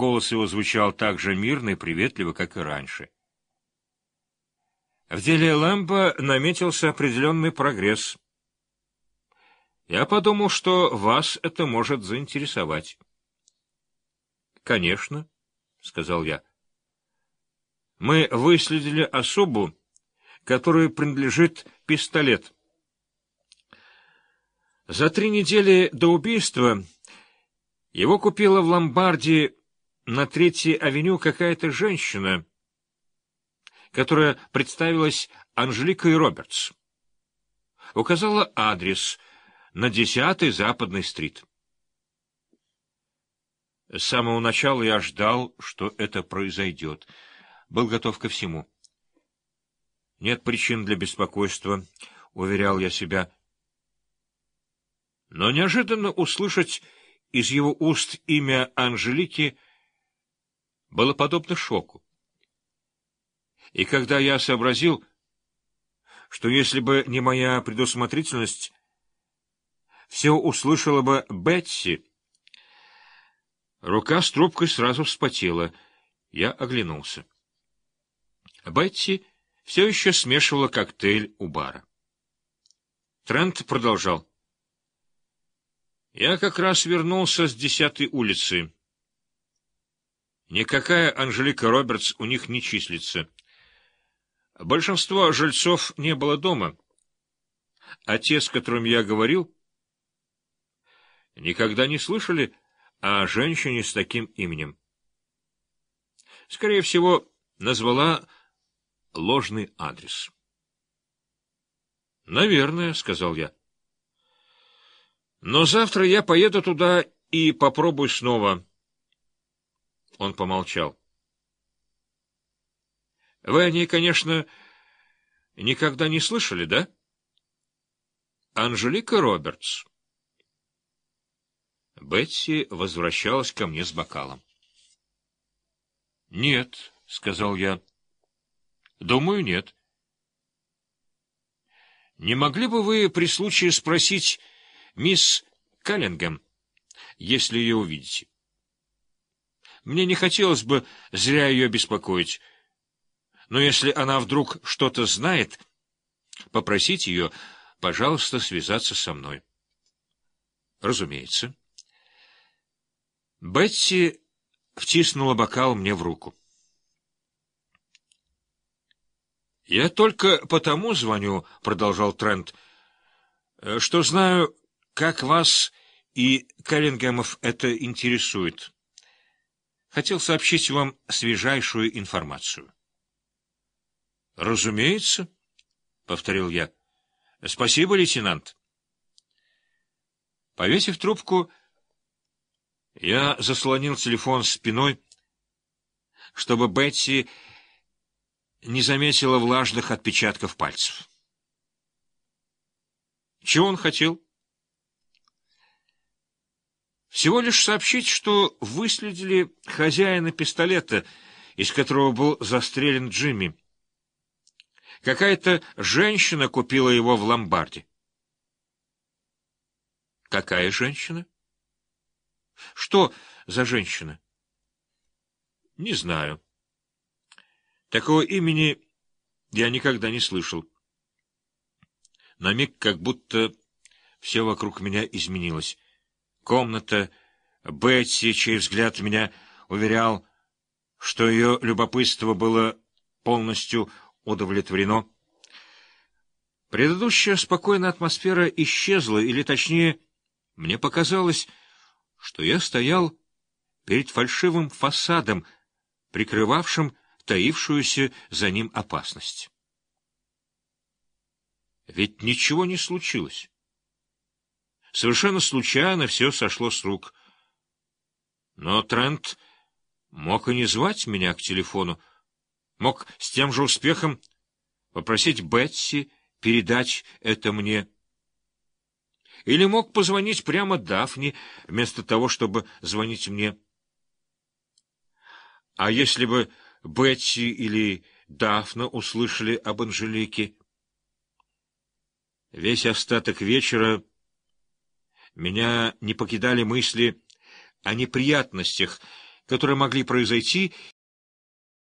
Голос его звучал так же мирно и приветливо, как и раньше. В деле Лэмпа наметился определенный прогресс. Я подумал, что вас это может заинтересовать. — Конечно, — сказал я. — Мы выследили особу, которой принадлежит пистолет. За три недели до убийства его купила в ломбарде на Третьей авеню какая-то женщина, которая представилась Анжеликой Робертс. Указала адрес на десятый Западный стрит. С самого начала я ждал, что это произойдет. Был готов ко всему. Нет причин для беспокойства, — уверял я себя. Но неожиданно услышать из его уст имя Анжелики — было подобно шоку. И когда я сообразил, что если бы не моя предусмотрительность, все услышала бы Бетси, рука с трубкой сразу вспотела. Я оглянулся. Бетси все еще смешивала коктейль у бара. Трент продолжал. Я как раз вернулся с десятой улицы. Никакая Анжелика Робертс у них не числится. Большинство жильцов не было дома, а те, с которыми я говорил, никогда не слышали о женщине с таким именем. Скорее всего, назвала ложный адрес. — Наверное, — сказал я. — Но завтра я поеду туда и попробую снова. Он помолчал. — Вы о ней, конечно, никогда не слышали, да? — Анжелика Робертс. Бетси возвращалась ко мне с бокалом. — Нет, — сказал я. — Думаю, нет. — Не могли бы вы при случае спросить мисс Каллингем, если ее увидите? Мне не хотелось бы зря ее беспокоить. Но если она вдруг что-то знает, попросить ее, пожалуйста, связаться со мной. Разумеется. Бетси втиснула бокал мне в руку. «Я только потому звоню», — продолжал Трент, — «что знаю, как вас и Каллингемов это интересует» хотел сообщить вам свежайшую информацию. — Разумеется, — повторил я. — Спасибо, лейтенант. Повесив трубку, я заслонил телефон спиной, чтобы Бетси не заметила влажных отпечатков пальцев. Чего он хотел? — всего лишь сообщить, что выследили хозяина пистолета, из которого был застрелен Джимми. Какая-то женщина купила его в ломбарде. Какая женщина? Что за женщина? Не знаю. Такого имени я никогда не слышал. На миг как будто все вокруг меня изменилось комната, Бетси, чей взгляд меня уверял, что ее любопытство было полностью удовлетворено. Предыдущая спокойная атмосфера исчезла, или, точнее, мне показалось, что я стоял перед фальшивым фасадом, прикрывавшим таившуюся за ним опасность. Ведь ничего не случилось. Совершенно случайно все сошло с рук. Но Трент мог и не звать меня к телефону, мог с тем же успехом попросить Бетси передать это мне. Или мог позвонить прямо Дафне, вместо того, чтобы звонить мне. А если бы Бетси или Дафна услышали об Анжелике? Весь остаток вечера меня не покидали мысли о неприятностях, которые могли произойти,